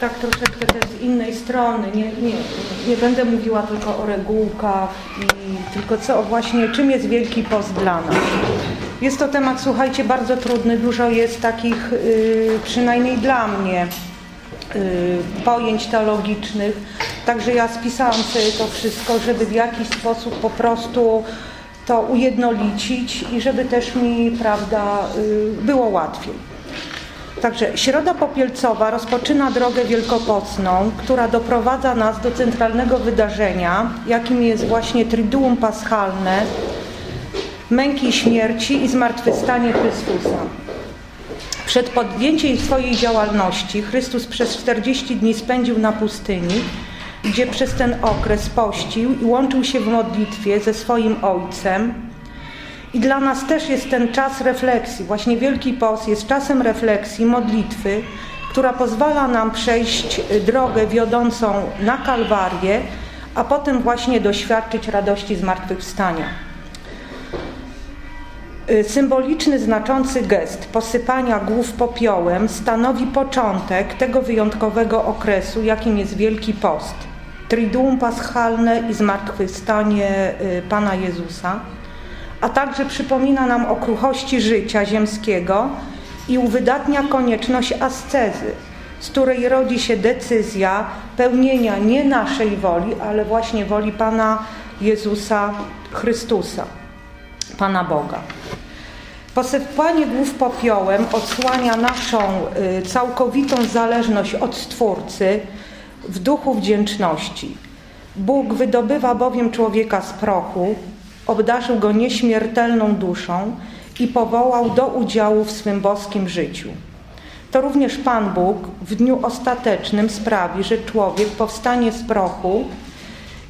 tak troszeczkę też z innej strony. Nie, nie, nie będę mówiła tylko o regułkach, i, tylko co właśnie, czym jest Wielki Post dla nas. Jest to temat, słuchajcie, bardzo trudny. Dużo jest takich, y, przynajmniej dla mnie, y, pojęć teologicznych. Także ja spisałam sobie to wszystko, żeby w jakiś sposób po prostu to ujednolicić i żeby też mi, prawda, y, było łatwiej. Także Środa Popielcowa rozpoczyna drogę wielkopocną, która doprowadza nas do centralnego wydarzenia, jakim jest właśnie Triduum Paschalne, męki śmierci i zmartwychwstanie Chrystusa. Przed podjęciem swojej działalności Chrystus przez 40 dni spędził na pustyni, gdzie przez ten okres pościł i łączył się w modlitwie ze swoim Ojcem. I dla nas też jest ten czas refleksji. Właśnie Wielki Post jest czasem refleksji, modlitwy, która pozwala nam przejść drogę wiodącą na Kalwarię, a potem właśnie doświadczyć radości zmartwychwstania. Y, symboliczny, znaczący gest posypania głów popiołem stanowi początek tego wyjątkowego okresu, jakim jest Wielki Post. Triduum paschalne i zmartwychwstanie y, Pana Jezusa, a także przypomina nam o kruchości życia ziemskiego i uwydatnia konieczność ascezy, z której rodzi się decyzja pełnienia nie naszej woli, ale właśnie woli Pana Jezusa Chrystusa, Pana Boga. Posypanie głów popiołem odsłania naszą y, całkowitą zależność od Stwórcy w duchu wdzięczności. Bóg wydobywa bowiem człowieka z prochu, obdarzył go nieśmiertelną duszą i powołał do udziału w swym boskim życiu. To również Pan Bóg w dniu ostatecznym sprawi, że człowiek powstanie z prochu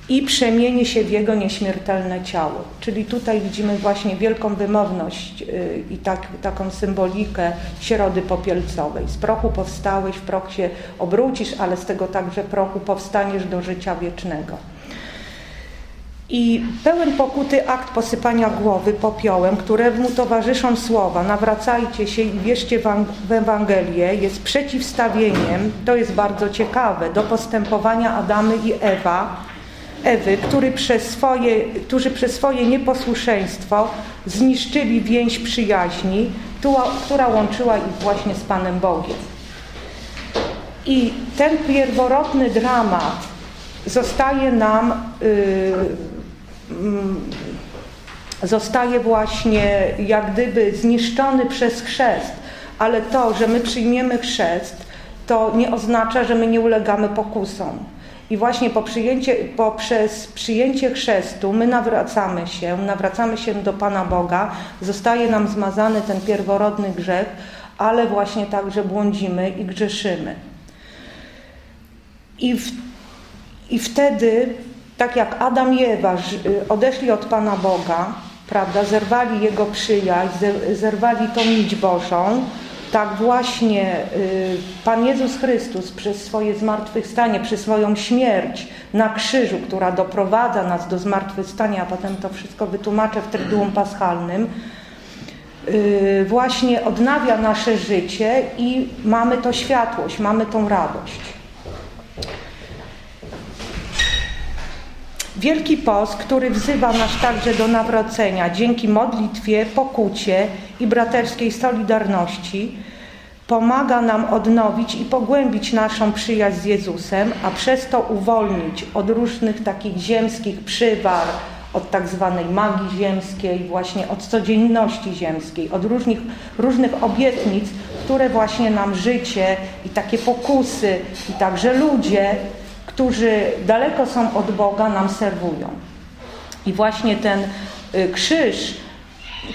i przemieni się w jego nieśmiertelne ciało. Czyli tutaj widzimy właśnie wielką wymowność y, i tak, taką symbolikę środy popielcowej. Z prochu powstałeś, w proch się obrócisz, ale z tego także prochu powstaniesz do życia wiecznego. I pełen pokuty akt posypania głowy popiołem, któremu towarzyszą słowa nawracajcie się i wierzcie w Ewangelię, jest przeciwstawieniem, to jest bardzo ciekawe, do postępowania Adamy i Ewa, Ewy, który przez swoje, którzy przez swoje nieposłuszeństwo zniszczyli więź przyjaźni, która łączyła ich właśnie z Panem Bogiem. I ten pierworodny dramat zostaje nam, yy, zostaje właśnie jak gdyby zniszczony przez chrzest, ale to, że my przyjmiemy chrzest, to nie oznacza, że my nie ulegamy pokusom i właśnie po przyjęcie, poprzez przyjęcie chrztu my nawracamy się, nawracamy się do Pana Boga, zostaje nam zmazany ten pierworodny grzech, ale właśnie także błądzimy i grzeszymy. I, w, i wtedy, tak jak Adam i Ewa odeszli od Pana Boga, prawda, zerwali Jego przyjaźń, zerwali tą nić Bożą, tak właśnie y, Pan Jezus Chrystus przez swoje zmartwychwstanie, przez swoją śmierć na krzyżu, która doprowadza nas do zmartwychwstania, a potem to wszystko wytłumaczę w Tryduum Paschalnym, y, właśnie odnawia nasze życie i mamy to światłość, mamy tą radość. Wielki Post, który wzywa nas także do nawrócenia dzięki modlitwie, pokucie i braterskiej solidarności, pomaga nam odnowić i pogłębić naszą przyjaźń z Jezusem, a przez to uwolnić od różnych takich ziemskich przywar, od tak zwanej magii ziemskiej, właśnie od codzienności ziemskiej, od różnych, różnych obietnic, które właśnie nam życie i takie pokusy i także ludzie którzy daleko są od Boga, nam serwują. I właśnie ten y, krzyż,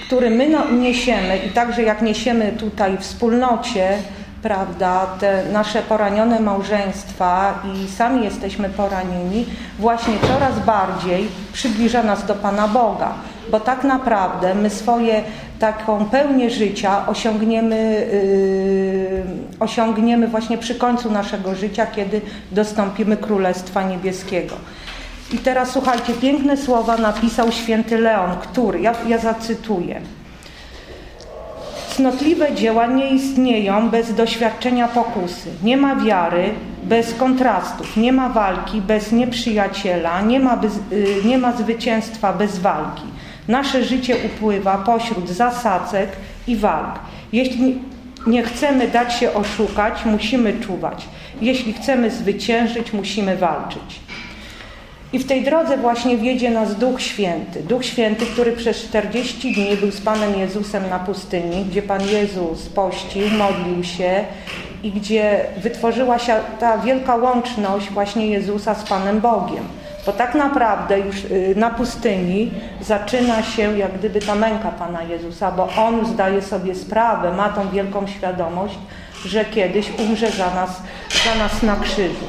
który my no, niesiemy i także jak niesiemy tutaj w wspólnocie, prawda, te nasze poranione małżeństwa i sami jesteśmy poranieni, właśnie coraz bardziej przybliża nas do Pana Boga, bo tak naprawdę my swoje taką pełnię życia osiągniemy, yy, osiągniemy właśnie przy końcu naszego życia, kiedy dostąpimy Królestwa Niebieskiego. I teraz słuchajcie, piękne słowa napisał święty Leon, który, ja, ja zacytuję. Cnotliwe dzieła nie istnieją bez doświadczenia pokusy. Nie ma wiary bez kontrastów, nie ma walki bez nieprzyjaciela, nie ma, bez, y, nie ma zwycięstwa bez walki. Nasze życie upływa pośród zasadzek i walk. Jeśli nie chcemy dać się oszukać, musimy czuwać. Jeśli chcemy zwyciężyć, musimy walczyć. I w tej drodze właśnie wiedzie nas Duch Święty. Duch Święty, który przez 40 dni był z Panem Jezusem na pustyni, gdzie Pan Jezus pościł, modlił się i gdzie wytworzyła się ta wielka łączność właśnie Jezusa z Panem Bogiem. Bo tak naprawdę już y, na pustyni zaczyna się jak gdyby ta męka Pana Jezusa, bo On zdaje sobie sprawę, ma tą wielką świadomość, że kiedyś umrze za nas, za nas na krzyżu.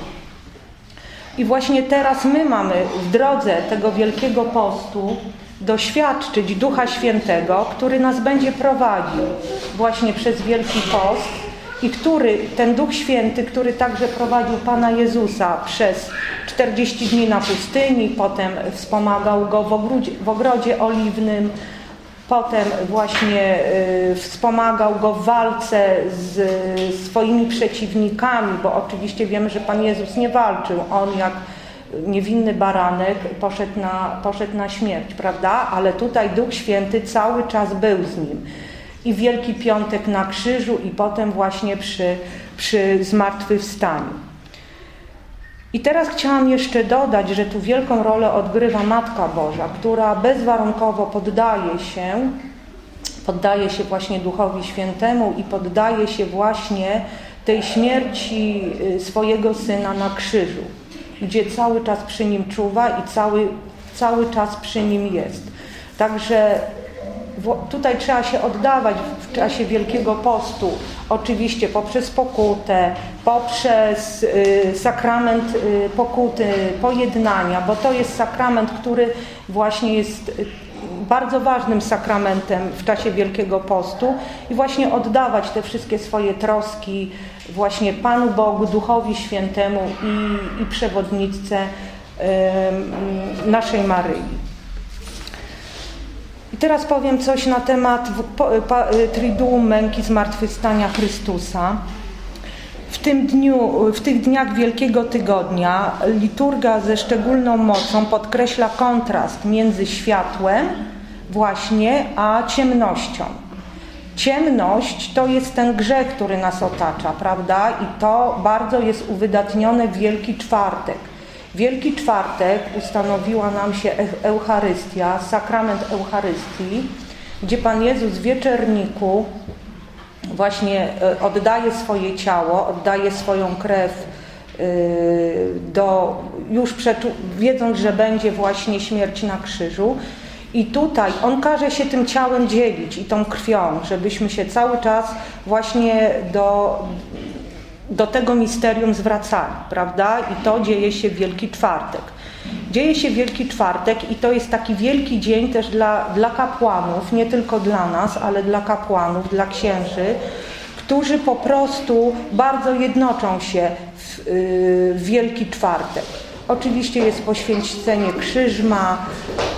I właśnie teraz my mamy w drodze tego Wielkiego Postu doświadczyć Ducha Świętego, który nas będzie prowadził właśnie przez Wielki Post i który, ten Duch Święty, który także prowadził Pana Jezusa przez 40 dni na pustyni, potem wspomagał Go w ogrodzie, w ogrodzie oliwnym, Potem właśnie y, wspomagał go w walce z swoimi przeciwnikami, bo oczywiście wiemy, że Pan Jezus nie walczył. On jak niewinny baranek poszedł na, poszedł na śmierć, prawda? Ale tutaj Duch Święty cały czas był z nim. I Wielki Piątek na krzyżu i potem właśnie przy, przy zmartwychwstaniu. I teraz chciałam jeszcze dodać, że tu wielką rolę odgrywa Matka Boża, która bezwarunkowo poddaje się, poddaje się właśnie Duchowi Świętemu i poddaje się właśnie tej śmierci y, swojego Syna na krzyżu, gdzie cały czas przy Nim czuwa i cały, cały czas przy Nim jest. Także tutaj trzeba się oddawać w czasie Wielkiego Postu, oczywiście poprzez pokutę, poprzez y, sakrament y, pokuty, pojednania, bo to jest sakrament, który właśnie jest y, bardzo ważnym sakramentem w czasie Wielkiego Postu i właśnie oddawać te wszystkie swoje troski właśnie Panu Bogu, Duchowi Świętemu i, i przewodniczce naszej Maryi. Teraz powiem coś na temat Triduum Męki Zmartwychwstania Chrystusa. W, tym dniu, w tych dniach Wielkiego Tygodnia liturga ze szczególną mocą podkreśla kontrast między światłem właśnie a ciemnością. Ciemność to jest ten grzech, który nas otacza, prawda? I to bardzo jest uwydatnione w Wielki Czwartek. Wielki Czwartek ustanowiła nam się Eucharystia, sakrament Eucharystii, gdzie Pan Jezus w wieczerniku właśnie e, oddaje swoje ciało, oddaje swoją krew e, do, już wiedząc, że będzie właśnie śmierć na krzyżu. I tutaj On każe się tym ciałem dzielić i tą krwią, żebyśmy się cały czas właśnie do, do tego misterium zwracali, prawda? I to dzieje się w Wielki Czwartek. Dzieje się Wielki Czwartek i to jest taki wielki dzień też dla, dla kapłanów, nie tylko dla nas, ale dla kapłanów, dla księży, którzy po prostu bardzo jednoczą się w, yy, w Wielki Czwartek. Oczywiście jest poświęcenie krzyżma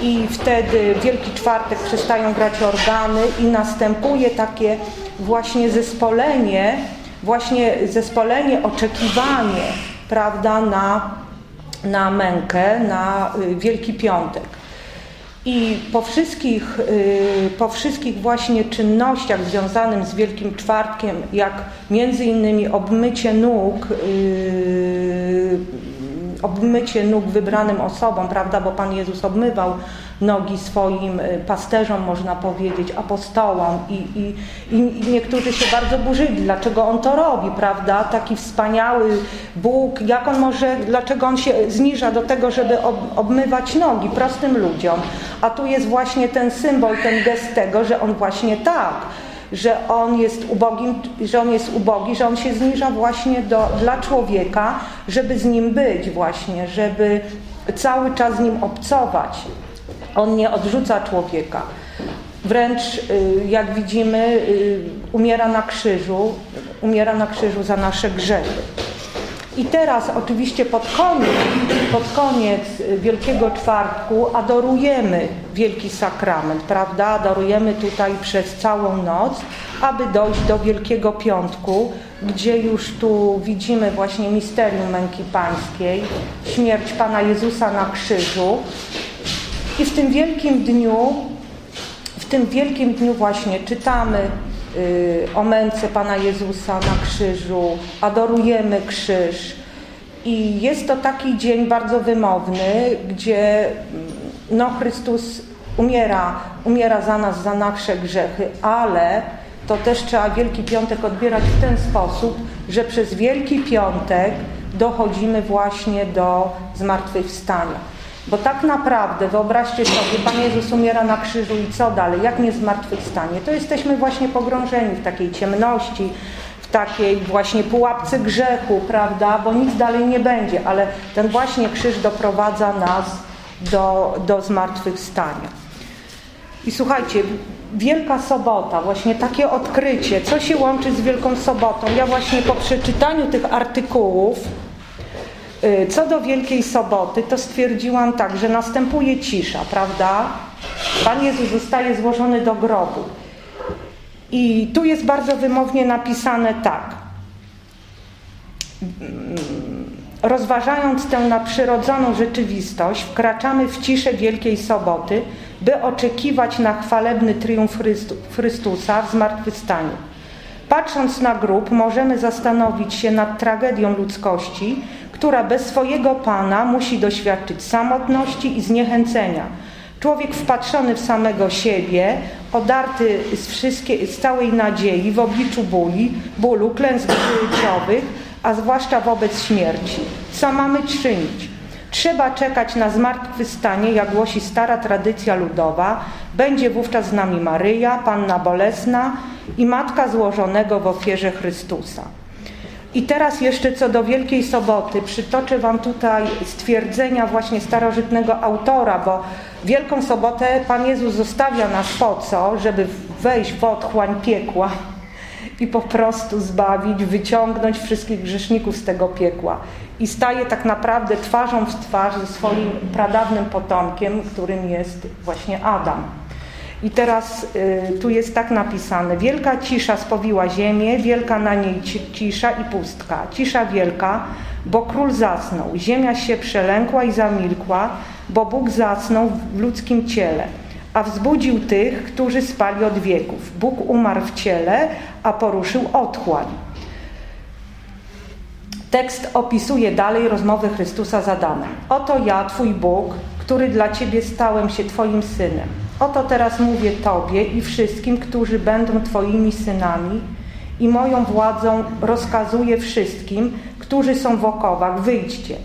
i wtedy Wielki Czwartek przestają grać organy i następuje takie właśnie zespolenie właśnie zespolenie, oczekiwanie prawda, na, na mękę, na y, Wielki Piątek. I po wszystkich, y, po wszystkich właśnie czynnościach związanych z Wielkim Czwartkiem, jak między innymi obmycie nóg, y, obmycie nóg wybranym osobom, prawda, bo Pan Jezus obmywał nogi swoim y, pasterzom, można powiedzieć, apostołom i, i, i niektórzy się bardzo burzyli, dlaczego on to robi, prawda? Taki wspaniały Bóg, jak on może, dlaczego on się zniża do tego, żeby ob, obmywać nogi prostym ludziom, a tu jest właśnie ten symbol, ten gest tego, że on właśnie tak, że on jest ubogim, że on jest ubogi, że on się zniża właśnie do, dla człowieka, żeby z nim być właśnie, żeby cały czas z nim obcować. On nie odrzuca człowieka. Wręcz, y, jak widzimy, y, umiera na krzyżu, umiera na krzyżu za nasze grzechy. I teraz oczywiście pod koniec, pod koniec Wielkiego Czwartku adorujemy Wielki Sakrament, prawda? Adorujemy tutaj przez całą noc, aby dojść do Wielkiego Piątku, gdzie już tu widzimy właśnie misterium męki pańskiej, śmierć Pana Jezusa na krzyżu. I w tym wielkim dniu, w tym wielkim dniu właśnie czytamy Y, o męce Pana Jezusa na krzyżu, adorujemy krzyż. I jest to taki dzień bardzo wymowny, gdzie mm, no, Chrystus umiera, umiera za nas, za nasze grzechy, ale to też trzeba Wielki Piątek odbierać w ten sposób, że przez Wielki Piątek dochodzimy właśnie do zmartwychwstania. Bo tak naprawdę, wyobraźcie sobie, Pan Jezus umiera na krzyżu i co dalej? Jak nie zmartwychwstanie? To jesteśmy właśnie pogrążeni w takiej ciemności, w takiej właśnie pułapce grzechu, prawda? Bo nic dalej nie będzie, ale ten właśnie krzyż doprowadza nas do, do zmartwychwstania. I słuchajcie, Wielka Sobota, właśnie takie odkrycie, co się łączy z Wielką Sobotą. Ja właśnie po przeczytaniu tych artykułów co do Wielkiej Soboty, to stwierdziłam tak, że następuje cisza, prawda? Pan Jezus zostaje złożony do grobu. I tu jest bardzo wymownie napisane tak. Rozważając tę nadprzyrodzoną rzeczywistość, wkraczamy w ciszę Wielkiej Soboty, by oczekiwać na chwalebny triumf Chrystusa w zmartwychwstaniu. Patrząc na grób, możemy zastanowić się nad tragedią ludzkości, która bez swojego Pana musi doświadczyć samotności i zniechęcenia. Człowiek wpatrzony w samego siebie, odarty z, wszystkie, z całej nadziei w obliczu bóli, bólu, klęsk życiowych, a zwłaszcza wobec śmierci. Co mamy czynić? Trzeba czekać na zmartwychwstanie, jak głosi stara tradycja ludowa. Będzie wówczas z nami Maryja, Panna Bolesna i Matka złożonego w ofierze Chrystusa. I teraz jeszcze co do Wielkiej Soboty, przytoczę Wam tutaj stwierdzenia właśnie starożytnego autora, bo Wielką Sobotę Pan Jezus zostawia nas po co? Żeby wejść w otchłań piekła i po prostu zbawić, wyciągnąć wszystkich grzeszników z tego piekła. I staje tak naprawdę twarzą w twarz ze swoim pradawnym potomkiem, którym jest właśnie Adam. I teraz y, tu jest tak napisane. Wielka cisza spowiła ziemię, wielka na niej cisza i pustka. Cisza wielka, bo król zasnął. Ziemia się przelękła i zamilkła, bo Bóg zasnął w ludzkim ciele. A wzbudził tych, którzy spali od wieków. Bóg umarł w ciele, a poruszył otchłań. Tekst opisuje dalej rozmowę Chrystusa z Adamem. Oto ja, Twój Bóg, który dla Ciebie stałem się Twoim synem. Oto teraz mówię Tobie i wszystkim, którzy będą Twoimi synami i moją władzą rozkazuję wszystkim, którzy są w okowach, wyjdźcie.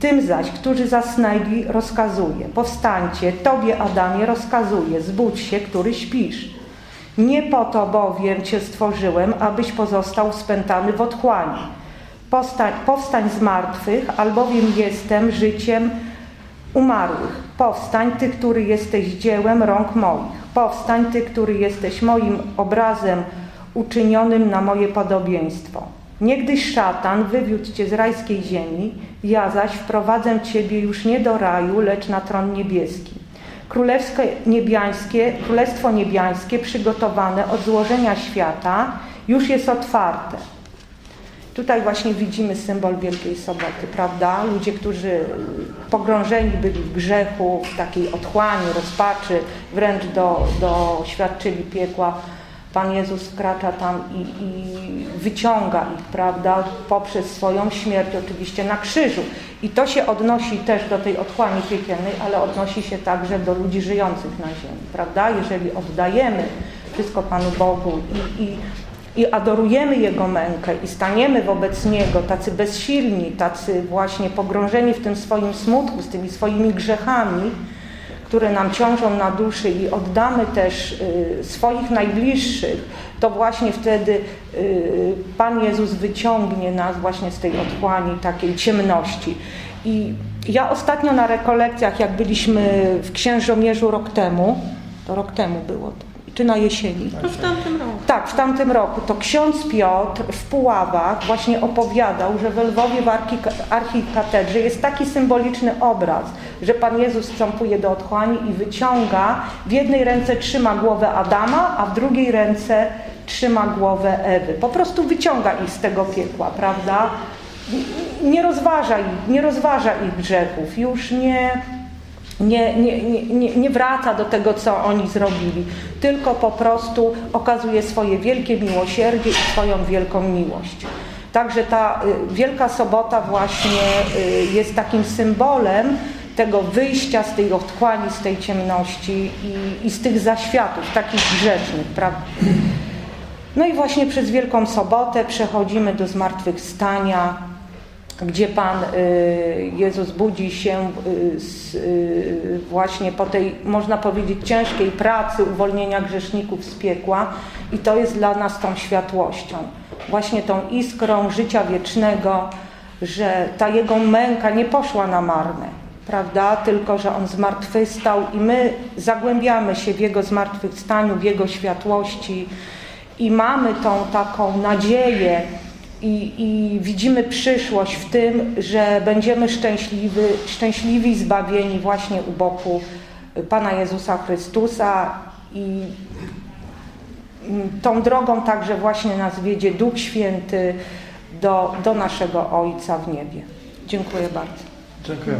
Tym zaś, którzy zasnęli, rozkazuję. Powstańcie, Tobie, Adamie, rozkazuję, zbudź się, który śpisz. Nie po to bowiem Cię stworzyłem, abyś pozostał spętany w otchłani. Powstań, powstań z martwych, albowiem jestem życiem umarłych. Powstań, Ty, który jesteś dziełem rąk moich. Powstań, Ty, który jesteś moim obrazem uczynionym na moje podobieństwo. Niegdyś szatan wywiódł Cię z rajskiej ziemi, ja zaś wprowadzę Ciebie już nie do raju, lecz na tron niebieski. Królewskie niebiańskie, Królestwo niebiańskie przygotowane od złożenia świata już jest otwarte. Tutaj właśnie widzimy symbol Wielkiej Soboty, prawda? Ludzie, którzy pogrążeni byli w grzechu, w takiej otchłani, rozpaczy, wręcz do, doświadczyli piekła. Pan Jezus wkracza tam i, i wyciąga ich, prawda, poprzez swoją śmierć oczywiście na krzyżu. I to się odnosi też do tej otchłani piekielnej, ale odnosi się także do ludzi żyjących na ziemi, prawda? Jeżeli oddajemy wszystko Panu Bogu i, i i adorujemy Jego mękę i staniemy wobec Niego tacy bezsilni, tacy właśnie pogrążeni w tym swoim smutku, z tymi swoimi grzechami, które nam ciążą na duszy i oddamy też y, swoich najbliższych, to właśnie wtedy y, Pan Jezus wyciągnie nas właśnie z tej otchłani, takiej ciemności. I ja ostatnio na rekolekcjach, jak byliśmy w Księżomierzu rok temu, to rok temu było, czy na jesieni. To w tamtym roku. Tak, w tamtym roku to ksiądz Piotr w Puławach właśnie opowiadał, że w Lwowie w archikatedrze jest taki symboliczny obraz, że Pan Jezus wstępuje do otchłani i wyciąga, w jednej ręce trzyma głowę Adama, a w drugiej ręce trzyma głowę Ewy. Po prostu wyciąga ich z tego piekła, prawda? Nie rozważa ich, nie rozważa ich grzechów, już nie, nie, nie, nie, nie wraca do tego, co oni zrobili, tylko po prostu okazuje swoje wielkie miłosierdzie i swoją wielką miłość. Także ta y, Wielka Sobota właśnie y, jest takim symbolem tego wyjścia z tej otchłani, z tej ciemności i, i z tych zaświatów, takich grzecznych, prawda? No i właśnie przez Wielką Sobotę przechodzimy do zmartwychwstania, gdzie Pan y, Jezus budzi się y, y, właśnie po tej, można powiedzieć, ciężkiej pracy uwolnienia grzeszników z piekła i to jest dla nas tą światłością, właśnie tą iskrą życia wiecznego, że ta Jego męka nie poszła na marne, prawda, tylko że On zmartwychwstał i my zagłębiamy się w Jego zmartwychwstaniu, w Jego światłości i mamy tą taką nadzieję, i, i, widzimy przyszłość w tym, że będziemy szczęśliwi, szczęśliwi, zbawieni właśnie u boku Pana Jezusa Chrystusa i tą drogą także właśnie nas wiedzie Duch Święty do, do naszego Ojca w niebie. Dziękuję bardzo. Dziękuję.